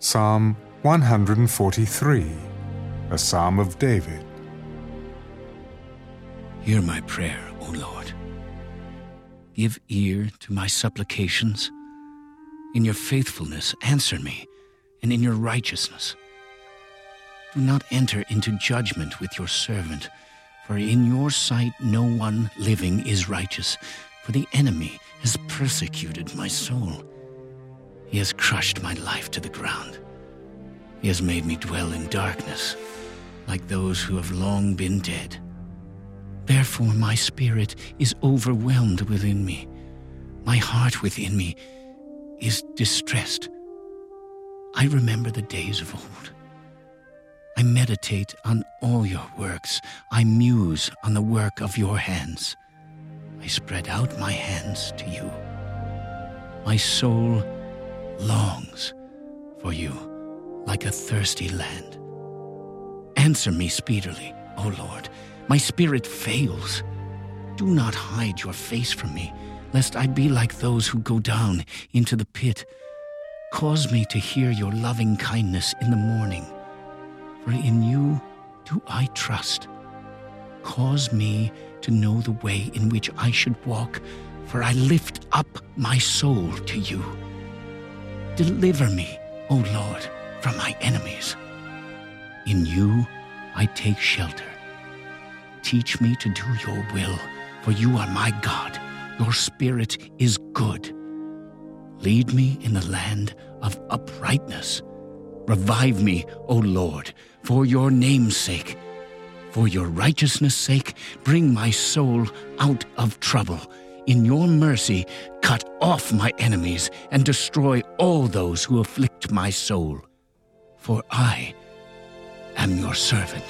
Psalm 143, a psalm of David. Hear my prayer, O Lord. Give ear to my supplications. In your faithfulness, answer me, and in your righteousness. Do not enter into judgment with your servant, for in your sight no one living is righteous, for the enemy has persecuted my soul. He has crushed my life to the ground. He has made me dwell in darkness, like those who have long been dead. Therefore, my spirit is overwhelmed within me. My heart within me is distressed. I remember the days of old. I meditate on all your works. I muse on the work of your hands. I spread out my hands to you. My soul longs for you like a thirsty land. Answer me speedily, O Lord. My spirit fails. Do not hide your face from me, lest I be like those who go down into the pit. Cause me to hear your loving kindness in the morning, for in you do I trust. Cause me to know the way in which I should walk, for I lift up my soul to you. Deliver me, O Lord, from my enemies. In you I take shelter. Teach me to do your will, for you are my God. Your spirit is good. Lead me in the land of uprightness. Revive me, O Lord, for your name's sake. For your righteousness' sake, bring my soul out of trouble. In your mercy, cut off my enemies and destroy all those who afflict my soul. For I am your servant.